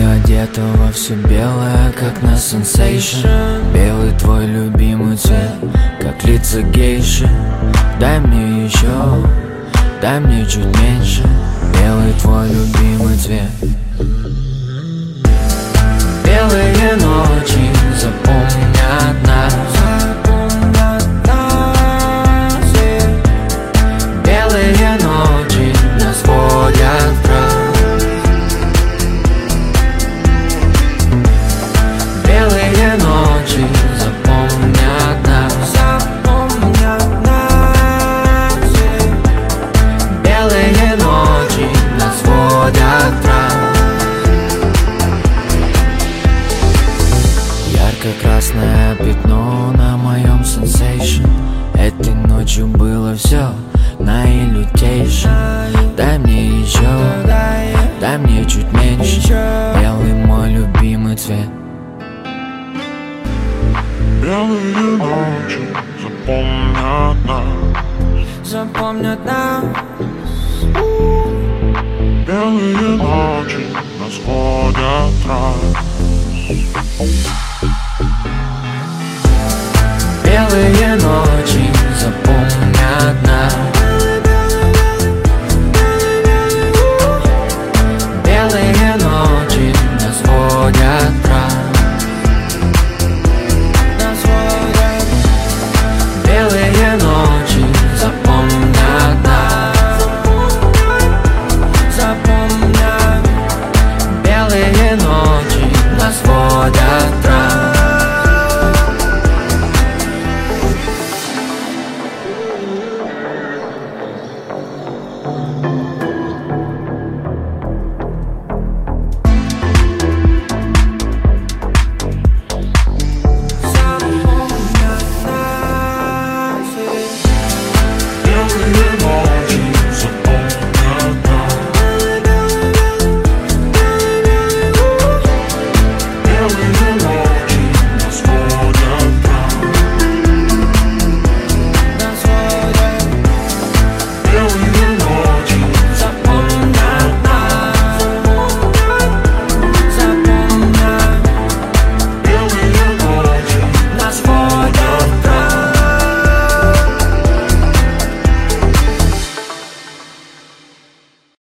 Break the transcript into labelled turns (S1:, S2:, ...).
S1: одета во все белое, как на сенсейшн. Белый твой любимый цвет, как лица гейши. Дай мне еще, дай мне чуть меньше. Белый твой любимый цвет все наилютейше Дай мне еще, дай мне чуть меньше. Белый мой любимый цвет.
S2: Белые ночи запомнят нас.
S1: Запомнят нас. Белые ночи нас водят раз.